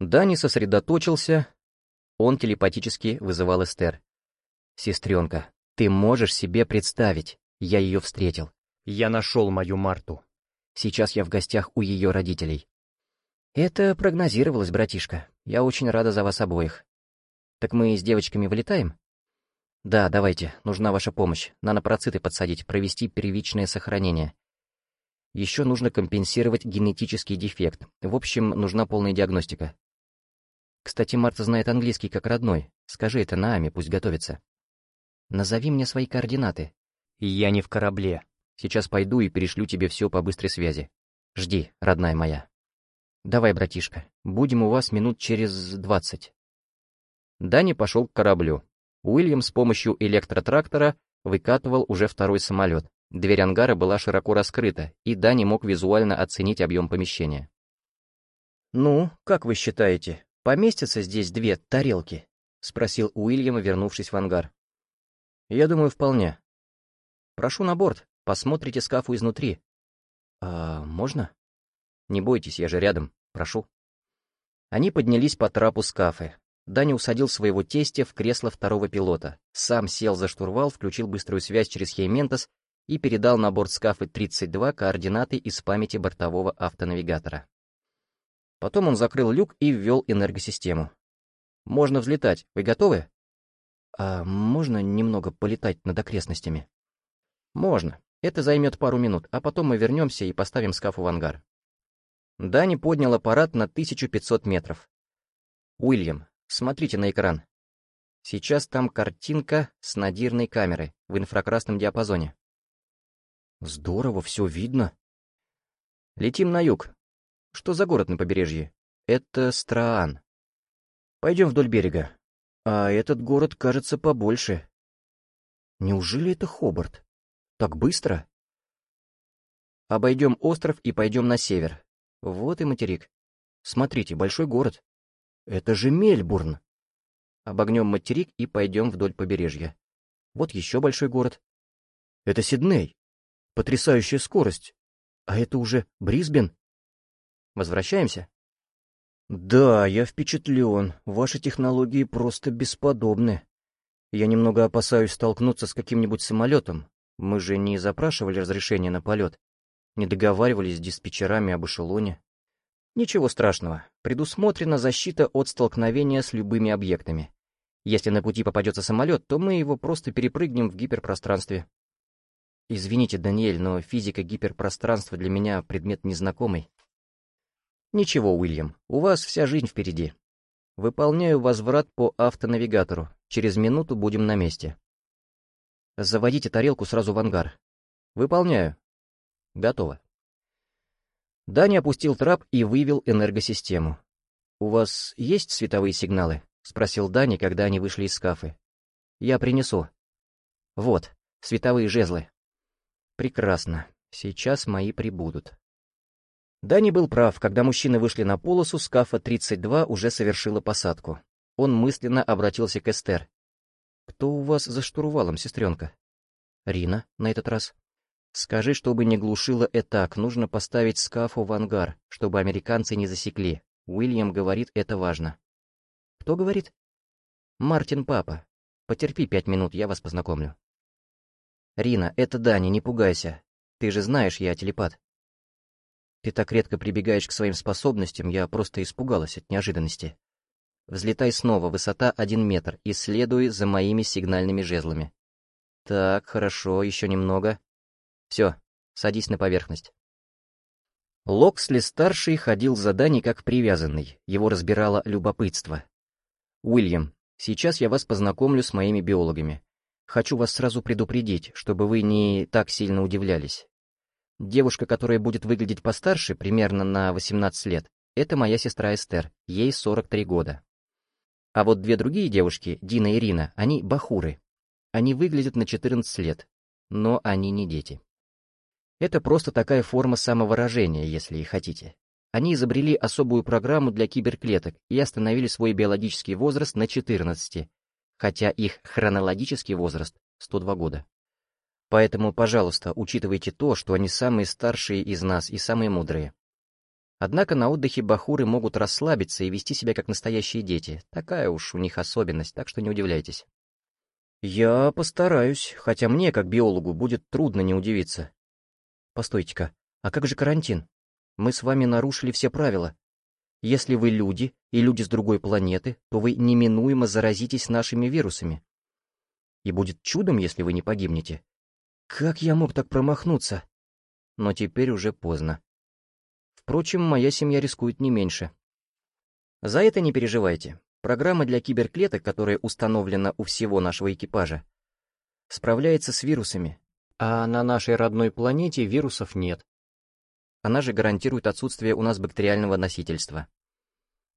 Дани сосредоточился, он телепатически вызывал Эстер. «Сестренка, ты можешь себе представить, я ее встретил. Я нашел мою Марту. Сейчас я в гостях у ее родителей. Это прогнозировалось, братишка. Я очень рада за вас обоих. Так мы с девочками вылетаем? Да, давайте, нужна ваша помощь. Нанопроциты подсадить, провести первичное сохранение. Еще нужно компенсировать генетический дефект. В общем, нужна полная диагностика. Кстати, Марта знает английский как родной. Скажи это Нааме, пусть готовится. Назови мне свои координаты. Я не в корабле. Сейчас пойду и перешлю тебе все по быстрой связи. Жди, родная моя. Давай, братишка, будем у вас минут через двадцать. Дани пошел к кораблю. Уильям с помощью электротрактора выкатывал уже второй самолет. Дверь ангара была широко раскрыта, и Дани мог визуально оценить объем помещения. «Ну, как вы считаете, поместятся здесь две тарелки?» — спросил Уильям, вернувшись в ангар. «Я думаю, вполне. Прошу на борт, посмотрите скафу изнутри». «А можно?» «Не бойтесь, я же рядом, прошу». Они поднялись по трапу скафы. Даня усадил своего тестя в кресло второго пилота, сам сел за штурвал, включил быструю связь через Хейментос и передал на борт скафы 32 координаты из памяти бортового автонавигатора. Потом он закрыл люк и ввел энергосистему. «Можно взлетать. Вы готовы?» «А можно немного полетать над окрестностями?» «Можно. Это займет пару минут, а потом мы вернемся и поставим скафу в ангар». Дани поднял аппарат на 1500 метров. «Уильям, Смотрите на экран. Сейчас там картинка с надирной камеры в инфракрасном диапазоне. Здорово, все видно. Летим на юг. Что за город на побережье? Это Страан. Пойдем вдоль берега. А этот город кажется побольше. Неужели это Хобарт? Так быстро? Обойдем остров и пойдем на север. Вот и материк. Смотрите, большой город. Это же Мельбурн. Обогнем материк и пойдем вдоль побережья. Вот еще большой город. Это Сидней. Потрясающая скорость. А это уже Брисбен. Возвращаемся? Да, я впечатлен. Ваши технологии просто бесподобны. Я немного опасаюсь столкнуться с каким-нибудь самолетом. Мы же не запрашивали разрешения на полет. Не договаривались с диспетчерами об эшелоне. Ничего страшного, предусмотрена защита от столкновения с любыми объектами. Если на пути попадется самолет, то мы его просто перепрыгнем в гиперпространстве. Извините, Даниэль, но физика гиперпространства для меня предмет незнакомый. Ничего, Уильям, у вас вся жизнь впереди. Выполняю возврат по автонавигатору. Через минуту будем на месте. Заводите тарелку сразу в ангар. Выполняю. Готово. Даня опустил трап и вывел энергосистему. «У вас есть световые сигналы?» — спросил Даня, когда они вышли из скафы. «Я принесу». «Вот, световые жезлы». «Прекрасно. Сейчас мои прибудут». Дани был прав, когда мужчины вышли на полосу, скафа 32 уже совершила посадку. Он мысленно обратился к Эстер. «Кто у вас за штурвалом, сестренка?» «Рина, на этот раз». Скажи, чтобы не глушило этак, нужно поставить скафу в ангар, чтобы американцы не засекли. Уильям говорит, это важно. Кто говорит? Мартин папа. Потерпи пять минут, я вас познакомлю. Рина, это Дани, не пугайся. Ты же знаешь, я телепат. Ты так редко прибегаешь к своим способностям, я просто испугалась от неожиданности. Взлетай снова, высота один метр, и следуй за моими сигнальными жезлами. Так, хорошо, еще немного. Все, садись на поверхность. Локсли-старший ходил за Дани как привязанный, его разбирало любопытство. «Уильям, сейчас я вас познакомлю с моими биологами. Хочу вас сразу предупредить, чтобы вы не так сильно удивлялись. Девушка, которая будет выглядеть постарше, примерно на 18 лет, это моя сестра Эстер, ей 43 года. А вот две другие девушки, Дина и Ирина, они бахуры. Они выглядят на 14 лет, но они не дети. Это просто такая форма самовыражения, если и хотите. Они изобрели особую программу для киберклеток и остановили свой биологический возраст на 14, хотя их хронологический возраст — 102 года. Поэтому, пожалуйста, учитывайте то, что они самые старшие из нас и самые мудрые. Однако на отдыхе бахуры могут расслабиться и вести себя как настоящие дети. Такая уж у них особенность, так что не удивляйтесь. Я постараюсь, хотя мне, как биологу, будет трудно не удивиться. Постойте-ка, а как же карантин? Мы с вами нарушили все правила. Если вы люди и люди с другой планеты, то вы неминуемо заразитесь нашими вирусами. И будет чудом, если вы не погибнете. Как я мог так промахнуться? Но теперь уже поздно. Впрочем, моя семья рискует не меньше. За это не переживайте. Программа для киберклеток, которая установлена у всего нашего экипажа, справляется с вирусами, а на нашей родной планете вирусов нет. Она же гарантирует отсутствие у нас бактериального носительства.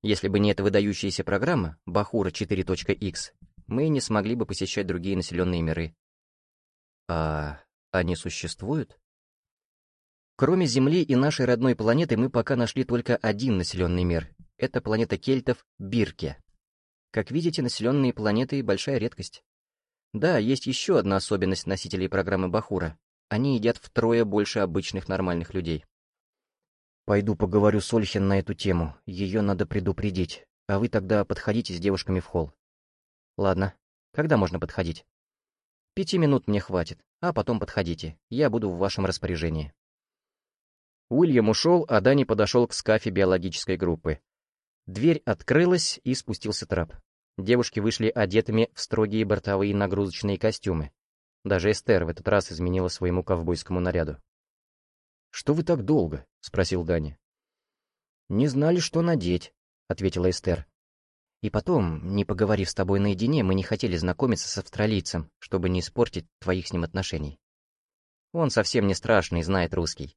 Если бы не эта выдающаяся программа, Бахура 4.x, мы не смогли бы посещать другие населенные миры. А они существуют? Кроме Земли и нашей родной планеты мы пока нашли только один населенный мир. Это планета кельтов Бирке. Как видите, населенные планеты — большая редкость. Да, есть еще одна особенность носителей программы Бахура. Они едят втрое больше обычных нормальных людей. Пойду поговорю с Ольхин на эту тему. Ее надо предупредить. А вы тогда подходите с девушками в холл. Ладно. Когда можно подходить? Пяти минут мне хватит, а потом подходите. Я буду в вашем распоряжении. Уильям ушел, а Дани подошел к скафе биологической группы. Дверь открылась, и спустился трап. Девушки вышли одетыми в строгие бортовые нагрузочные костюмы. Даже Эстер в этот раз изменила своему ковбойскому наряду. «Что вы так долго?» — спросил Дани. «Не знали, что надеть», — ответила Эстер. «И потом, не поговорив с тобой наедине, мы не хотели знакомиться с австралийцем, чтобы не испортить твоих с ним отношений. Он совсем не страшный, знает русский.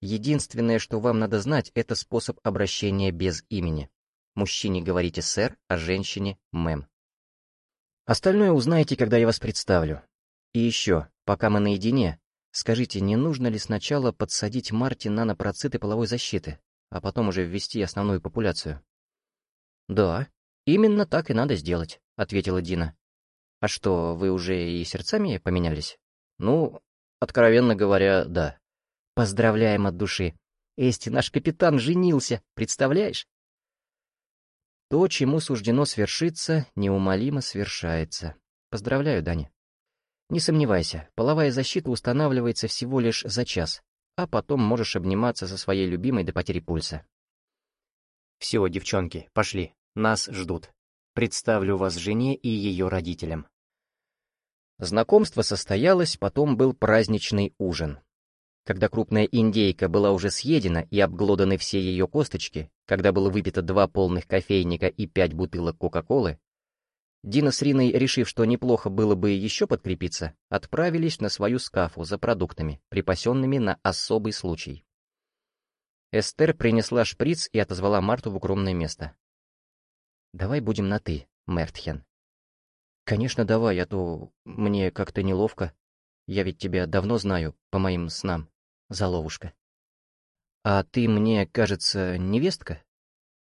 Единственное, что вам надо знать, это способ обращения без имени. Мужчине говорите «сэр», а женщине «мэм». Остальное узнаете, когда я вас представлю. И еще, пока мы наедине, скажите, не нужно ли сначала подсадить Марти нанопроциты половой защиты, а потом уже ввести основную популяцию? «Да, именно так и надо сделать», — ответила Дина. «А что, вы уже и сердцами поменялись?» «Ну, откровенно говоря, да». Поздравляем от души. Эсти, наш капитан, женился, представляешь? То, чему суждено свершиться, неумолимо свершается. Поздравляю, Даня. Не сомневайся, половая защита устанавливается всего лишь за час, а потом можешь обниматься со своей любимой до потери пульса. Все, девчонки, пошли, нас ждут. Представлю вас жене и ее родителям. Знакомство состоялось, потом был праздничный ужин. Когда крупная индейка была уже съедена и обглоданы все ее косточки, когда было выпито два полных кофейника и пять бутылок Кока-Колы, Дина с Риной, решив, что неплохо было бы еще подкрепиться, отправились на свою скафу за продуктами, припасенными на особый случай. Эстер принесла шприц и отозвала Марту в укромное место. «Давай будем на «ты», Мертхен». «Конечно, давай, а то мне как-то неловко. Я ведь тебя давно знаю, по моим снам» заловушка. «А ты мне, кажется, невестка?»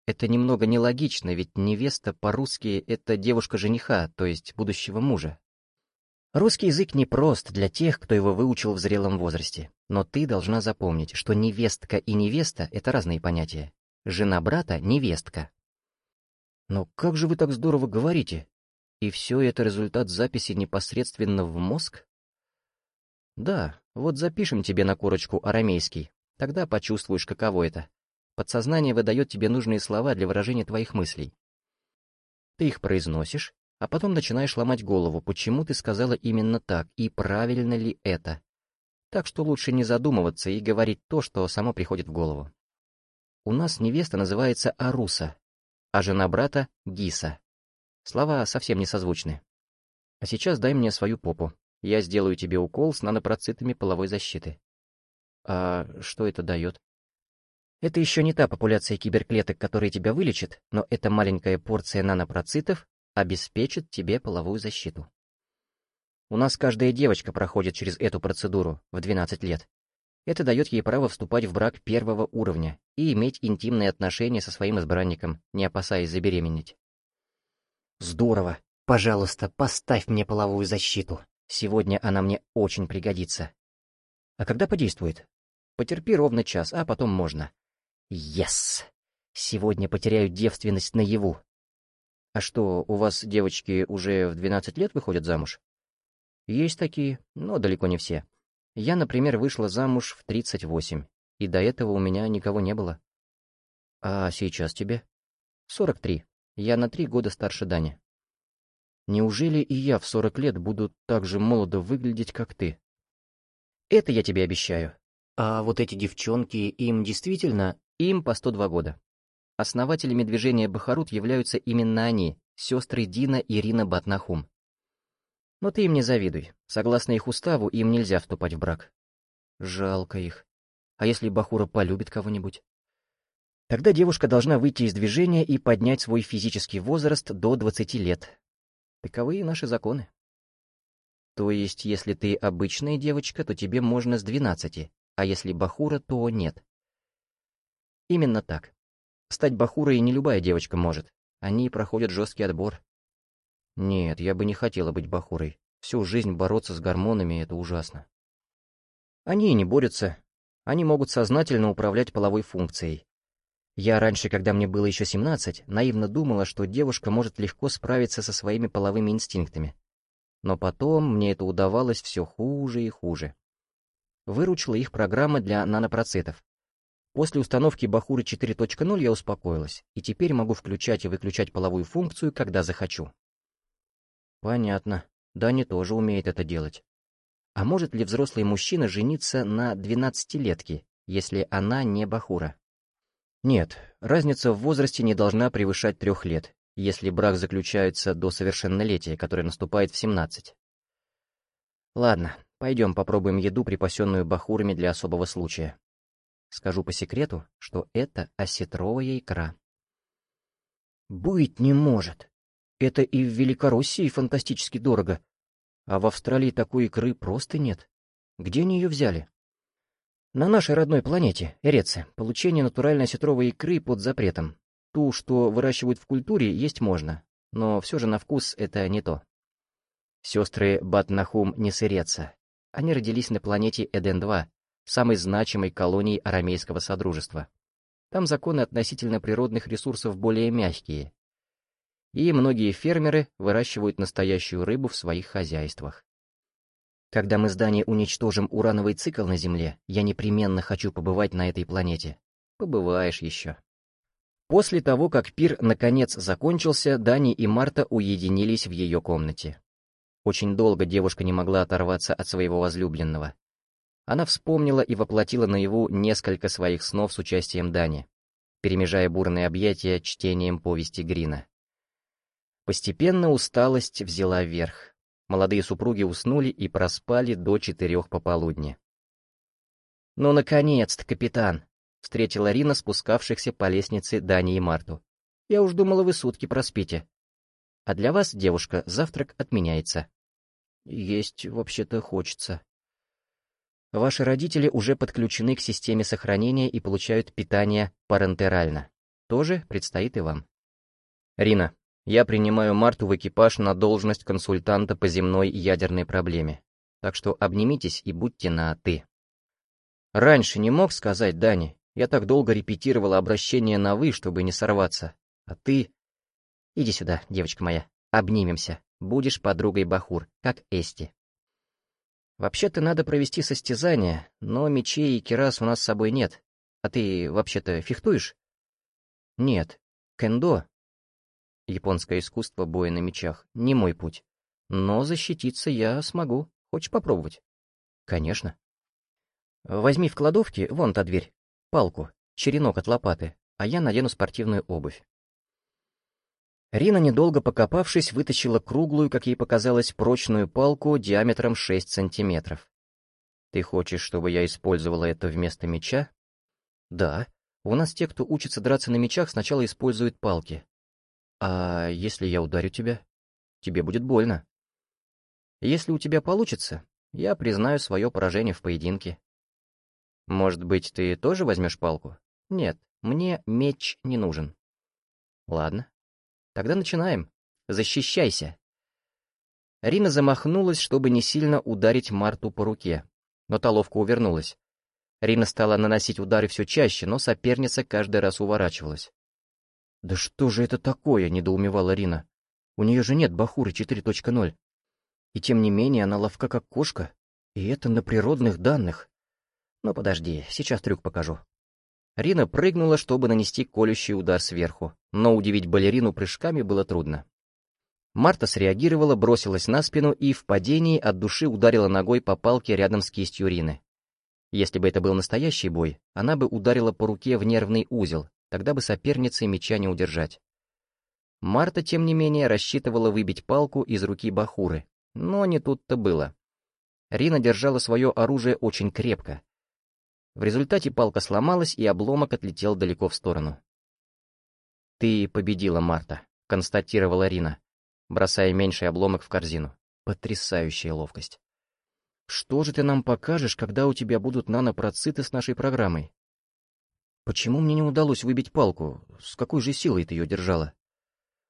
Это немного нелогично, ведь невеста по-русски — это девушка жениха, то есть будущего мужа. Русский язык непрост для тех, кто его выучил в зрелом возрасте, но ты должна запомнить, что невестка и невеста — это разные понятия. Жена брата — невестка. Но как же вы так здорово говорите? И все это результат записи непосредственно в мозг? Да, вот запишем тебе на корочку арамейский, тогда почувствуешь, каково это. Подсознание выдает тебе нужные слова для выражения твоих мыслей. Ты их произносишь, а потом начинаешь ломать голову, почему ты сказала именно так, и правильно ли это. Так что лучше не задумываться и говорить то, что само приходит в голову. У нас невеста называется Аруса, а жена брата — Гиса. Слова совсем не созвучны. А сейчас дай мне свою попу. Я сделаю тебе укол с нанопроцитами половой защиты. А что это дает? Это еще не та популяция киберклеток, которая тебя вылечит, но эта маленькая порция нанопроцитов обеспечит тебе половую защиту. У нас каждая девочка проходит через эту процедуру в 12 лет. Это дает ей право вступать в брак первого уровня и иметь интимные отношения со своим избранником, не опасаясь забеременеть. Здорово. Пожалуйста, поставь мне половую защиту. Сегодня она мне очень пригодится. А когда подействует? Потерпи ровно час, а потом можно. Yes! Сегодня потеряю девственность наяву. А что, у вас девочки уже в 12 лет выходят замуж? Есть такие, но далеко не все. Я, например, вышла замуж в 38, и до этого у меня никого не было. А сейчас тебе? 43. Я на три года старше Дани. Неужели и я в 40 лет буду так же молодо выглядеть, как ты? Это я тебе обещаю. А вот эти девчонки, им действительно, им по 102 года. Основателями движения Бахарут являются именно они, сестры Дина и Ирина Батнахум. Но ты им не завидуй. Согласно их уставу, им нельзя вступать в брак. Жалко их. А если Бахура полюбит кого-нибудь? Тогда девушка должна выйти из движения и поднять свой физический возраст до 20 лет. Таковы наши законы. То есть, если ты обычная девочка, то тебе можно с 12, а если Бахура, то нет. Именно так. Стать бахурой не любая девочка может. Они проходят жесткий отбор. Нет, я бы не хотела быть бахурой. Всю жизнь бороться с гормонами — это ужасно. Они и не борются. Они могут сознательно управлять половой функцией. Я раньше, когда мне было еще 17, наивно думала, что девушка может легко справиться со своими половыми инстинктами. Но потом мне это удавалось все хуже и хуже. Выручила их программа для нанопроцитов. После установки Бахуры 4.0 я успокоилась, и теперь могу включать и выключать половую функцию, когда захочу. Понятно. Дани тоже умеет это делать. А может ли взрослый мужчина жениться на двенадцатилетке, если она не Бахура? Нет, разница в возрасте не должна превышать трех лет, если брак заключается до совершеннолетия, которое наступает в 17. Ладно, пойдем попробуем еду, припасенную бахурами для особого случая. Скажу по секрету, что это осетровая икра. Быть не может. Это и в Великороссии фантастически дорого. А в Австралии такой икры просто нет. Где они ее взяли? На нашей родной планете, Эреце, получение натуральной осетровой икры под запретом. Ту, что выращивают в культуре, есть можно, но все же на вкус это не то. Сестры Батнахум не с Эреца. Они родились на планете Эден-2, самой значимой колонии арамейского содружества. Там законы относительно природных ресурсов более мягкие. И многие фермеры выращивают настоящую рыбу в своих хозяйствах. Когда мы с Даней уничтожим урановый цикл на Земле, я непременно хочу побывать на этой планете. Побываешь еще. После того, как пир наконец закончился, Дани и Марта уединились в ее комнате. Очень долго девушка не могла оторваться от своего возлюбленного. Она вспомнила и воплотила наяву несколько своих снов с участием Дани, перемежая бурные объятия чтением повести Грина. Постепенно усталость взяла верх. Молодые супруги уснули и проспали до четырех пополудни. «Ну, наконец-то, капитан!» — встретила Рина спускавшихся по лестнице Дани и Марту. «Я уж думала, вы сутки проспите. А для вас, девушка, завтрак отменяется». «Есть, вообще-то, хочется», Ваши родители уже подключены к системе сохранения и получают питание парентерально. Тоже предстоит и вам. Рина, я принимаю Марту в экипаж на должность консультанта по земной ядерной проблеме. Так что обнимитесь и будьте на «ты». Раньше не мог сказать, Дани. Я так долго репетировала обращение на «вы», чтобы не сорваться. А ты... Иди сюда, девочка моя, обнимемся. Будешь подругой Бахур, как Эсти. Вообще-то надо провести состязание, но мечей и кирас у нас с собой нет. А ты вообще-то фехтуешь? Нет. Кендо. Японское искусство боя на мечах. Не мой путь. Но защититься я смогу. Хочешь попробовать? Конечно. Возьми в кладовке, вон та дверь, палку, черенок от лопаты, а я надену спортивную обувь. Рина, недолго покопавшись, вытащила круглую, как ей показалось, прочную палку диаметром 6 сантиметров. «Ты хочешь, чтобы я использовала это вместо меча?» «Да. У нас те, кто учится драться на мечах, сначала используют палки. А если я ударю тебя? Тебе будет больно. Если у тебя получится, я признаю свое поражение в поединке. Может быть, ты тоже возьмешь палку? Нет, мне меч не нужен. Ладно, Тогда начинаем. Защищайся. Рина замахнулась, чтобы не сильно ударить Марту по руке, но та ловко увернулась. Рина стала наносить удары все чаще, но соперница каждый раз уворачивалась. «Да что же это такое?» — недоумевала Рина. «У нее же нет Бахуры 4.0. И тем не менее она ловка как кошка. И это на природных данных. Ну подожди, сейчас трюк покажу». Рина прыгнула, чтобы нанести колющий удар сверху, но удивить балерину прыжками было трудно. Марта среагировала, бросилась на спину и в падении от души ударила ногой по палке рядом с кистью Рины. Если бы это был настоящий бой, она бы ударила по руке в нервный узел, тогда бы сопернице меча не удержать. Марта, тем не менее, рассчитывала выбить палку из руки Бахуры, но не тут-то было. Рина держала свое оружие очень крепко. В результате палка сломалась, и обломок отлетел далеко в сторону. «Ты победила, Марта», — констатировала Рина, бросая меньший обломок в корзину. Потрясающая ловкость. «Что же ты нам покажешь, когда у тебя будут нанопроциты с нашей программой?» «Почему мне не удалось выбить палку? С какой же силой ты ее держала?»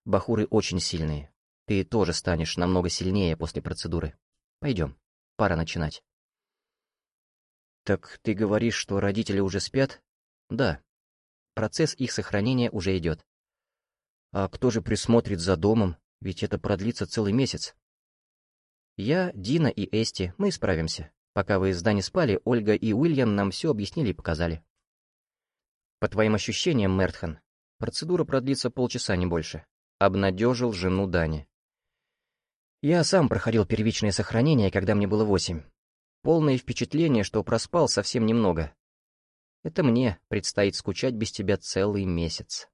«Бахуры очень сильные. Ты тоже станешь намного сильнее после процедуры. Пойдем, пора начинать». «Так ты говоришь, что родители уже спят?» «Да. Процесс их сохранения уже идет». «А кто же присмотрит за домом? Ведь это продлится целый месяц». «Я, Дина и Эсти, мы справимся. Пока вы с Дани спали, Ольга и Уильям нам все объяснили и показали». «По твоим ощущениям, Мертхан, процедура продлится полчаса, не больше», — обнадежил жену Дани. «Я сам проходил первичное сохранение, когда мне было восемь. Полное впечатление, что проспал совсем немного. Это мне предстоит скучать без тебя целый месяц».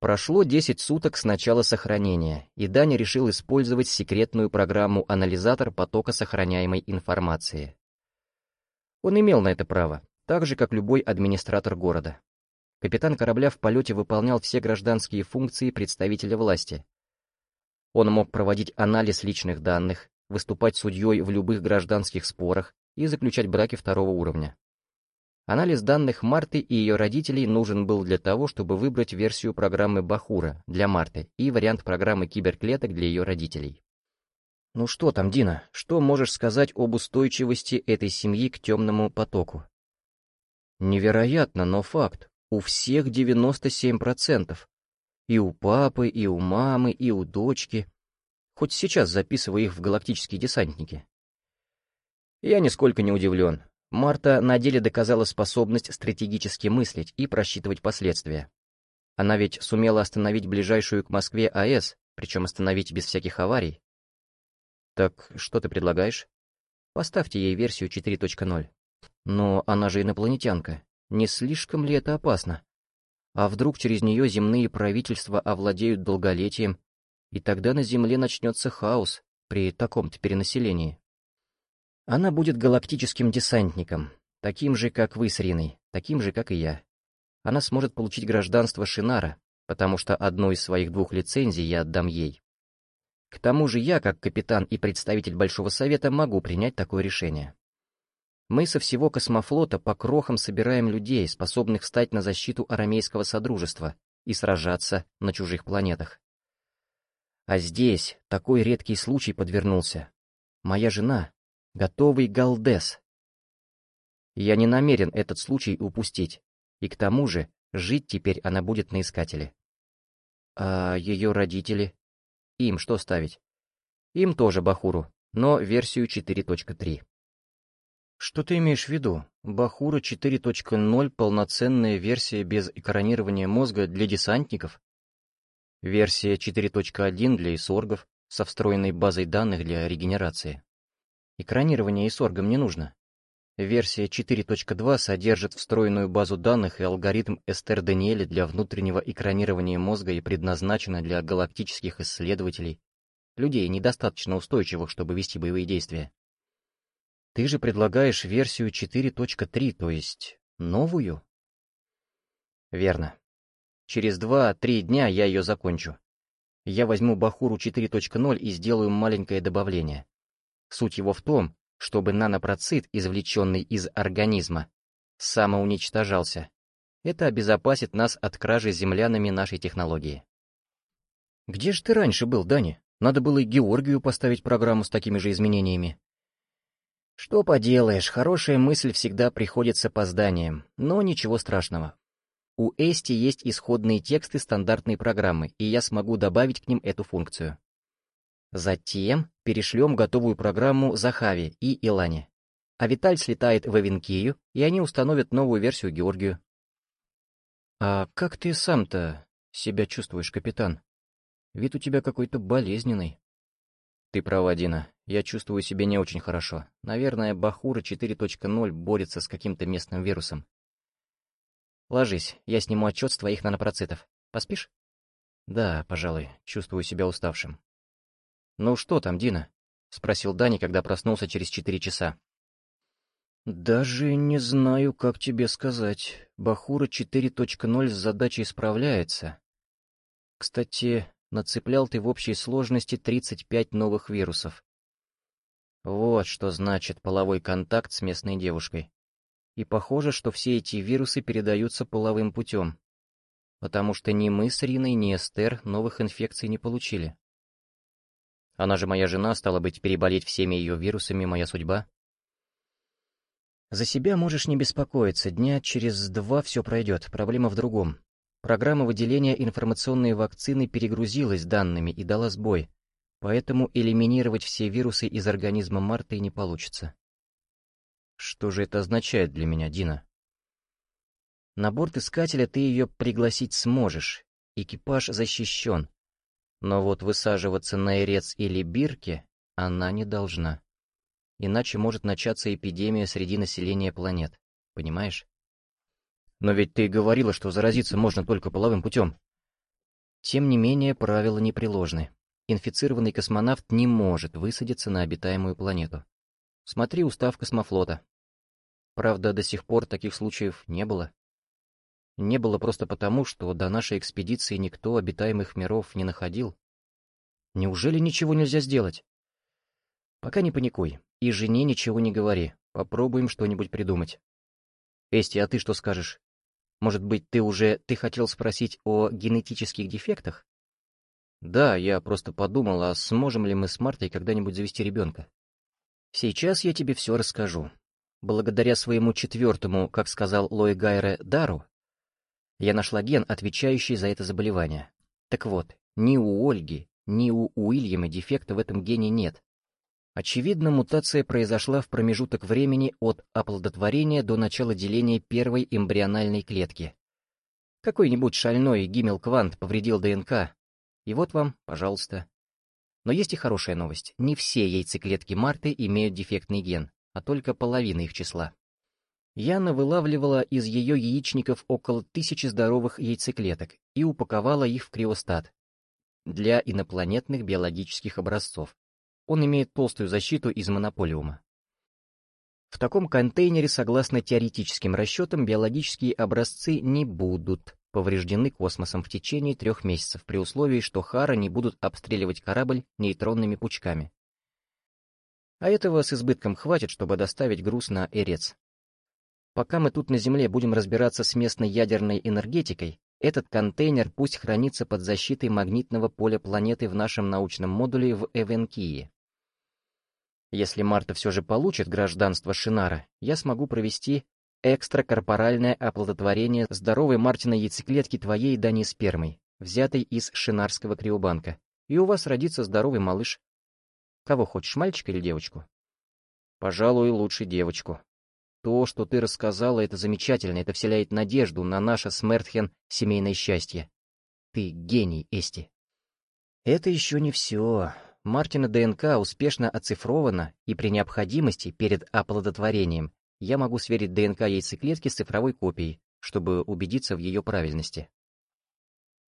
Прошло 10 суток с начала сохранения, и Даня решил использовать секретную программу-анализатор потока сохраняемой информации. Он имел на это право, так же, как любой администратор города. Капитан корабля в полете выполнял все гражданские функции представителя власти. Он мог проводить анализ личных данных, выступать судьей в любых гражданских спорах и заключать браки второго уровня. Анализ данных Марты и ее родителей нужен был для того, чтобы выбрать версию программы Бахура для Марты и вариант программы киберклеток для ее родителей. «Ну что там, Дина, что можешь сказать об устойчивости этой семьи к темному потоку?» «Невероятно, но факт. У всех 97%. И у папы, и у мамы, и у дочки. Хоть сейчас записывай их в галактические десантники». Я нисколько не удивлен. Марта на деле доказала способность стратегически мыслить и просчитывать последствия. Она ведь сумела остановить ближайшую к Москве АЭС, причем остановить без всяких аварий. Так что ты предлагаешь? Поставьте ей версию 4.0. Но она же инопланетянка. Не слишком ли это опасно? А вдруг через нее земные правительства овладеют долголетием, и тогда на Земле начнется хаос при таком-то перенаселении? Она будет галактическим десантником, таким же, как вы с Риной, таким же, как и я. Она сможет получить гражданство Шинара, потому что одну из своих двух лицензий я отдам ей. К тому же я, как капитан и представитель Большого Совета, могу принять такое решение. Мы со всего космофлота по крохам собираем людей, способных стать на защиту арамейского содружества и сражаться на чужих планетах. А здесь такой редкий случай подвернулся. Моя жена, готовый галдес. Я не намерен этот случай упустить, и к тому же жить теперь она будет на Искателе. А ее родители? Им что ставить? Им тоже Бахуру, но версию 4.3. Что ты имеешь в виду? Бахура 4.0 — полноценная версия без экранирования мозга для десантников? Версия 4.1 для исоргов со встроенной базой данных для регенерации. Экранирование и соргом не нужно. Версия 4.2 содержит встроенную базу данных и алгоритм Эстер-Даниэля для внутреннего экранирования мозга и предназначена для галактических исследователей, людей, недостаточно устойчивых, чтобы вести боевые действия. Ты же предлагаешь версию 4.3, то есть новую? Верно. Через 2-3 дня я ее закончу. Я возьму Бахуру 4.0 и сделаю маленькое добавление. Суть его в том, чтобы нанопроцит, извлеченный из организма, самоуничтожался. Это обезопасит нас от кражи землянами нашей технологии. Где же ты раньше был, Дани? Надо было и Георгию поставить программу с такими же изменениями. Что поделаешь, хорошая мысль всегда приходит с опозданием, но ничего страшного. У Эсти есть исходные тексты стандартной программы, и я смогу добавить к ним эту функцию. Затем перешлем готовую программу Захаве и Илане. А Виталь слетает в Эвенкию, и они установят новую версию Георгию. «А как ты сам-то себя чувствуешь, капитан? Вид у тебя какой-то болезненный». «Ты права, Дина. Я чувствую себя не очень хорошо. Наверное, Бахура 4.0 борется с каким-то местным вирусом. Ложись, я сниму отчет с твоих нанопроцитов. Поспишь? Да, пожалуй, чувствую себя уставшим. Ну что там, Дина? Спросил Дани, когда проснулся через четыре часа. Даже не знаю, как тебе сказать. Бахура 4.0 с задачей справляется. Кстати, нацеплял ты в общей сложности 35 новых вирусов. Вот что значит половой контакт с местной девушкой. И похоже, что все эти вирусы передаются половым путем. Потому что ни мы с Риной, ни Эстер новых инфекций не получили. Она же моя жена, стала быть, переболеть всеми ее вирусами моя судьба. За себя можешь не беспокоиться, дня через два все пройдет, проблема в другом. Программа выделения информационной вакцины перегрузилась данными и дала сбой, поэтому элиминировать все вирусы из организма Марты не получится. Что же это означает для меня, Дина? На борт искателя ты ее пригласить сможешь, экипаж защищен. Но вот высаживаться на Эрец или Бирке она не должна. Иначе может начаться эпидемия среди населения планет, понимаешь? Но ведь ты говорила, что заразиться можно только половым путем. Тем не менее, правила непреложны. Инфицированный космонавт не может высадиться на обитаемую планету. Смотри устав космофлота. Правда, до сих пор таких случаев не было. Не было просто потому, что до нашей экспедиции никто обитаемых миров не находил. Неужели ничего нельзя сделать? Пока не паникуй, и жене ничего не говори. Попробуем что-нибудь придумать. Эсти, а ты что скажешь? Может быть, ты уже... Ты хотел спросить о генетических дефектах? Да, я просто подумал, а сможем ли мы с Мартой когда-нибудь завести ребенка? Сейчас я тебе все расскажу. Благодаря своему четвертому, как сказал Лой Гайре, дару, я нашла ген, отвечающий за это заболевание. Так вот, ни у Ольги, ни у Уильяма дефекта в этом гене нет. Очевидно, мутация произошла в промежуток времени от оплодотворения до начала деления первой эмбриональной клетки. Какой-нибудь шальной гиммел-квант повредил ДНК. И вот вам, пожалуйста, но есть и хорошая новость. Не все яйцеклетки Марты имеют дефектный ген, а только половина их числа. Яна вылавливала из ее яичников около тысячи здоровых яйцеклеток и упаковала их в криостат для инопланетных биологических образцов. Он имеет толстую защиту из монополиума. В таком контейнере, согласно теоретическим расчетам, биологические образцы не будут повреждены космосом в течение трех месяцев при условии, что Хара не будут обстреливать корабль нейтронными пучками. А этого с избытком хватит, чтобы доставить груз на Эрец. Пока мы тут на Земле будем разбираться с местной ядерной энергетикой, этот контейнер пусть хранится под защитой магнитного поля планеты в нашем научном модуле в Эвенкии. Если Марта все же получит гражданство Шинара, я смогу провести экстракорпоральное оплодотворение здоровой Мартиной яйцеклетки твоей Дани спермой, взятой из шинарского криобанка, и у вас родится здоровый малыш. Кого хочешь, мальчика или девочку? Пожалуй, лучше девочку. То, что ты рассказала, это замечательно, это вселяет надежду на наше с Мертхен семейное счастье. Ты гений, Эсти. Это еще не все. Мартина ДНК успешно оцифрована, и при необходимости перед оплодотворением я могу сверить ДНК яйцеклетки с цифровой копией, чтобы убедиться в ее правильности.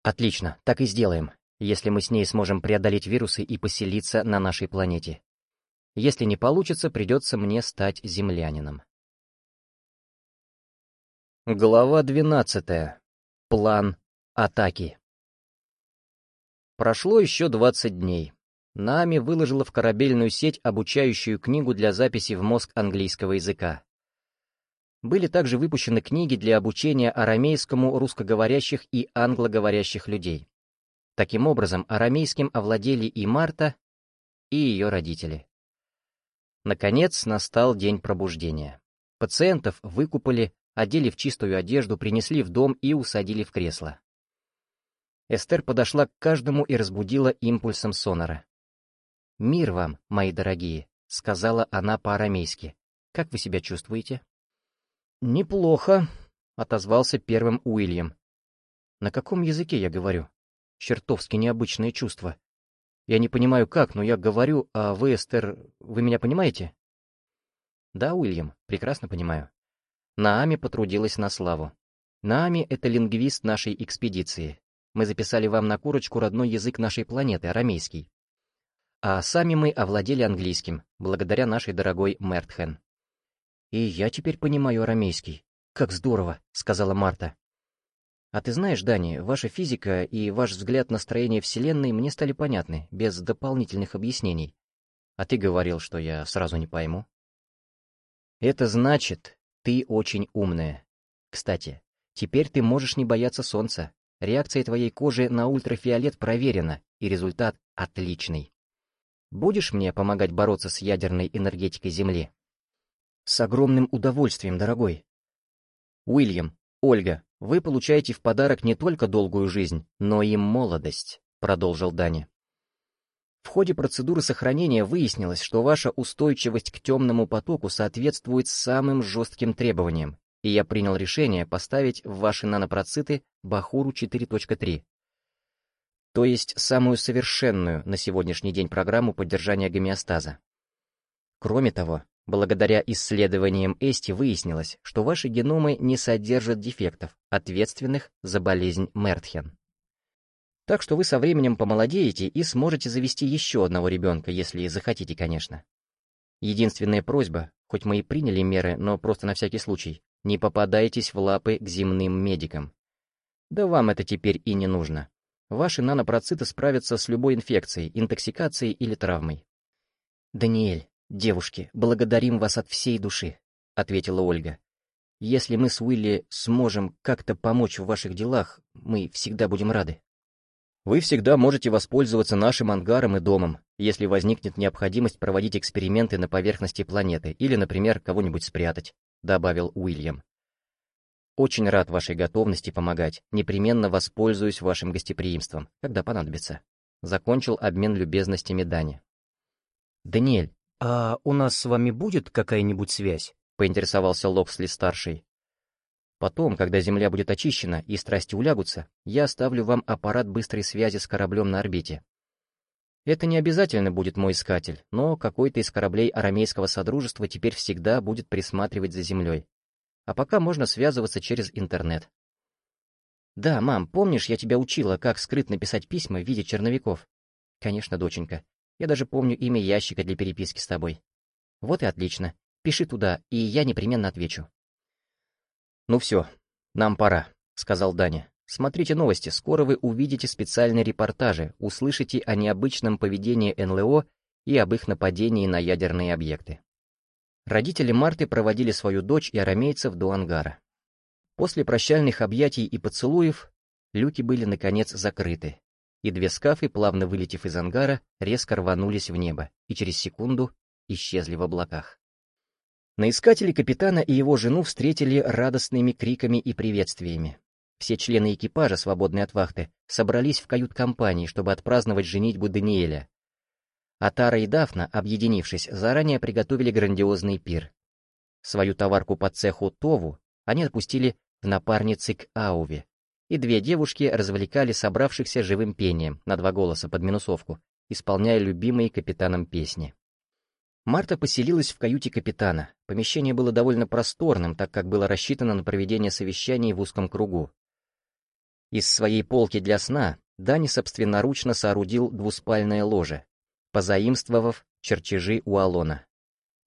Отлично, так и сделаем, если мы с ней сможем преодолеть вирусы и поселиться на нашей планете. Если не получится, придется мне стать землянином. Глава 12. План атаки. Прошло еще 20 дней. Нами выложила в корабельную сеть обучающую книгу для записи в мозг английского языка. Были также выпущены книги для обучения арамейскому русскоговорящих и англоговорящих людей. Таким образом, арамейским овладели и Марта, и ее родители. Наконец настал день пробуждения. Пациентов выкупали, одели в чистую одежду, принесли в дом и усадили в кресло. Эстер подошла к каждому и разбудила импульсом сонора. «Мир вам, мои дорогие», — сказала она по-арамейски. «Как вы себя чувствуете?» «Неплохо», — отозвался первым Уильям. «На каком языке я говорю? Чертовски необычное чувство. Я не понимаю как, но я говорю, а вы, Эстер, вы меня понимаете?» «Да, Уильям, прекрасно понимаю». Наами потрудилась на славу. Наами — это лингвист нашей экспедиции. Мы записали вам на курочку родной язык нашей планеты, арамейский. А сами мы овладели английским, благодаря нашей дорогой Мертхен. «И я теперь понимаю арамейский. Как здорово», — сказала Марта. А ты знаешь, Дани, ваша физика и ваш взгляд на строение Вселенной мне стали понятны, без дополнительных объяснений. А ты говорил, что я сразу не пойму. Это значит, ты очень умная. Кстати, теперь ты можешь не бояться солнца. Реакция твоей кожи на ультрафиолет проверена, и результат отличный. Будешь мне помогать бороться с ядерной энергетикой Земли? С огромным удовольствием, дорогой. Уильям, Ольга, вы получаете в подарок не только долгую жизнь, но и молодость», — продолжил Дани. В ходе процедуры сохранения выяснилось, что ваша устойчивость к темному потоку соответствует самым жестким требованиям, и я принял решение поставить в ваши нанопроциты Бахуру 4.3, то есть самую совершенную на сегодняшний день программу поддержания гомеостаза. Кроме того, Благодаря исследованиям Эсти выяснилось, что ваши геномы не содержат дефектов, ответственных за болезнь Мертхен. Так что вы со временем помолодеете и сможете завести еще одного ребенка, если захотите, конечно. Единственная просьба, хоть мы и приняли меры, но просто на всякий случай, не попадайтесь в лапы к земным медикам. Да вам это теперь и не нужно. Ваши нанопроциты справятся с любой инфекцией, интоксикацией или травмой. Даниэль, «Девушки, благодарим вас от всей души», — ответила Ольга. «Если мы с Уилли сможем как-то помочь в ваших делах, мы всегда будем рады». «Вы всегда можете воспользоваться нашим ангаром и домом, если возникнет необходимость проводить эксперименты на поверхности планеты или, например, кого-нибудь спрятать», — добавил Уильям. «Очень рад вашей готовности помогать, непременно воспользуюсь вашим гостеприимством, когда понадобится», — закончил обмен любезностями Дани. «Даниэль, «А у нас с вами будет какая-нибудь связь?» — поинтересовался Локсли-старший. «Потом, когда Земля будет очищена и страсти улягутся, я оставлю вам аппарат быстрой связи с кораблем на орбите. Это не обязательно будет мой искатель, но какой-то из кораблей арамейского содружества теперь всегда будет присматривать за Землей. А пока можно связываться через интернет». «Да, мам, помнишь, я тебя учила, как скрытно писать письма в виде черновиков?» «Конечно, доченька. Я даже помню имя ящика для переписки с тобой. Вот и отлично. Пиши туда, и я непременно отвечу. Ну все, нам пора, сказал Даня. Смотрите новости, скоро вы увидите специальные репортажи, услышите о необычном поведении НЛО и об их нападении на ядерные объекты. Родители Марты проводили свою дочь и арамейцев до ангара. После прощальных объятий и поцелуев люки были, наконец, закрыты, и две скафы, плавно вылетев из ангара, резко рванулись в небо и через секунду исчезли в облаках. На искатели капитана и его жену встретили радостными криками и приветствиями. Все члены экипажа, свободные от вахты, собрались в кают-компании, чтобы отпраздновать женитьбу Даниэля. А Тара и Дафна, объединившись, заранее приготовили грандиозный пир. Свою товарку по цеху Тову они отпустили в напарницы к Ауве, и две девушки развлекали собравшихся живым пением на два голоса под минусовку, исполняя любимые капитаном песни. Марта поселилась в каюте капитана. Помещение было довольно просторным, так как было рассчитано на проведение совещаний в узком кругу. Из своей полки для сна Дани собственноручно соорудил двуспальное ложе, позаимствовав чертежи у Алона.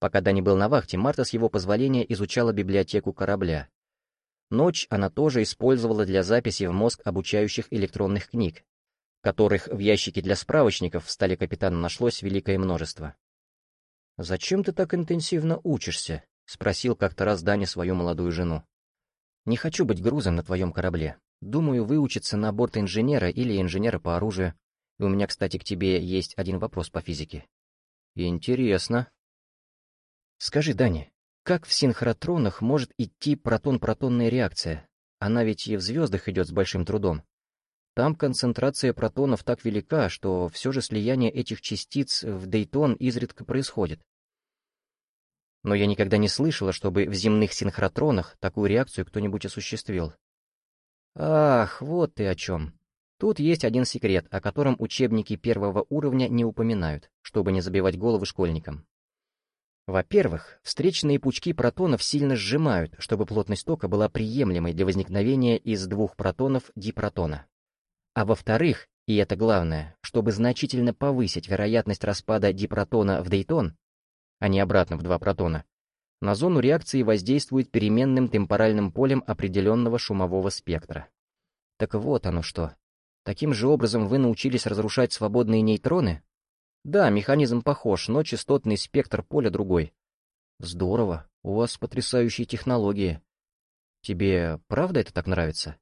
Пока Дани был на вахте, Марта с его позволения изучала библиотеку корабля, Ночь она тоже использовала для записи в мозг обучающих электронных книг, которых в ящике для справочников в столе капитана нашлось великое множество. «Зачем ты так интенсивно учишься?» — спросил как-то раз Даня свою молодую жену. «Не хочу быть грузом на твоем корабле. Думаю, выучиться на борт инженера или инженера по оружию. И у меня, кстати, к тебе есть один вопрос по физике». «Интересно», Скажи, Дани, как в синхротронах может идти протон-протонная реакция? Она ведь и в звездах идет с большим трудом. Там концентрация протонов так велика, что все же слияние этих частиц в дейтон изредка происходит. Но я никогда не слышала, чтобы в земных синхротронах такую реакцию кто-нибудь осуществил. Ах, вот ты о чем. Тут есть один секрет, о котором учебники первого уровня не упоминают, чтобы не забивать головы школьникам. Во-первых, встречные пучки протонов сильно сжимают, чтобы плотность тока была приемлемой для возникновения из двух протонов дипротона. А во-вторых, и это главное, чтобы значительно повысить вероятность распада дипротона в дейтон, а не обратно в два протона, на зону реакции воздействует переменным темпоральным полем определенного шумового спектра. Так вот оно что. Таким же образом вы научились разрушать свободные нейтроны? Да, механизм похож, но частотный спектр поля другой. Здорово, у вас потрясающие технологии. Тебе правда это так нравится?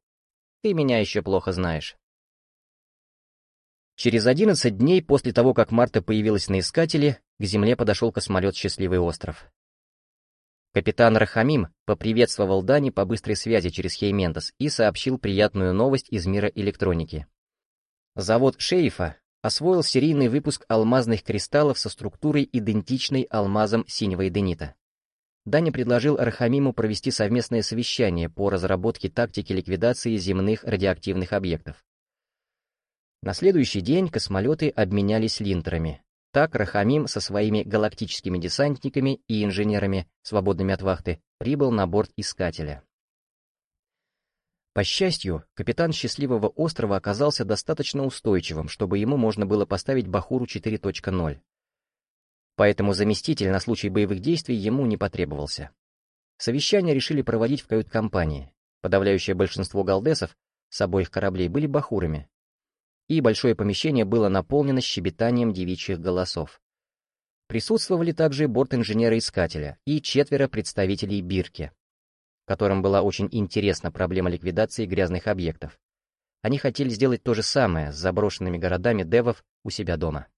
Ты меня еще плохо знаешь. Через 11 дней после того, как Марта появилась на Искателе, к Земле подошел космолет «Счастливый остров». Капитан Рахамим поприветствовал Дани по быстрой связи через Хейментос и сообщил приятную новость из мира электроники. Завод Шейфа освоил серийный выпуск алмазных кристаллов со структурой, идентичной алмазам синего эденита. Даня предложил Архамиму провести совместное совещание по разработке тактики ликвидации земных радиоактивных объектов. На следующий день космолеты обменялись линтерами. Так Рахамим со своими галактическими десантниками и инженерами, свободными от вахты, прибыл на борт Искателя. По счастью, капитан Счастливого острова оказался достаточно устойчивым, чтобы ему можно было поставить Бахуру 4.0. Поэтому заместитель на случай боевых действий ему не потребовался. Совещание решили проводить в кают-компании. Подавляющее большинство галдесов с обоих кораблей были бахурами. И большое помещение было наполнено щебетанием девичьих голосов. Присутствовали также борт-инженера-искателя и четверо представителей Бирки, которым была очень интересна проблема ликвидации грязных объектов. Они хотели сделать то же самое с заброшенными городами девов у себя дома.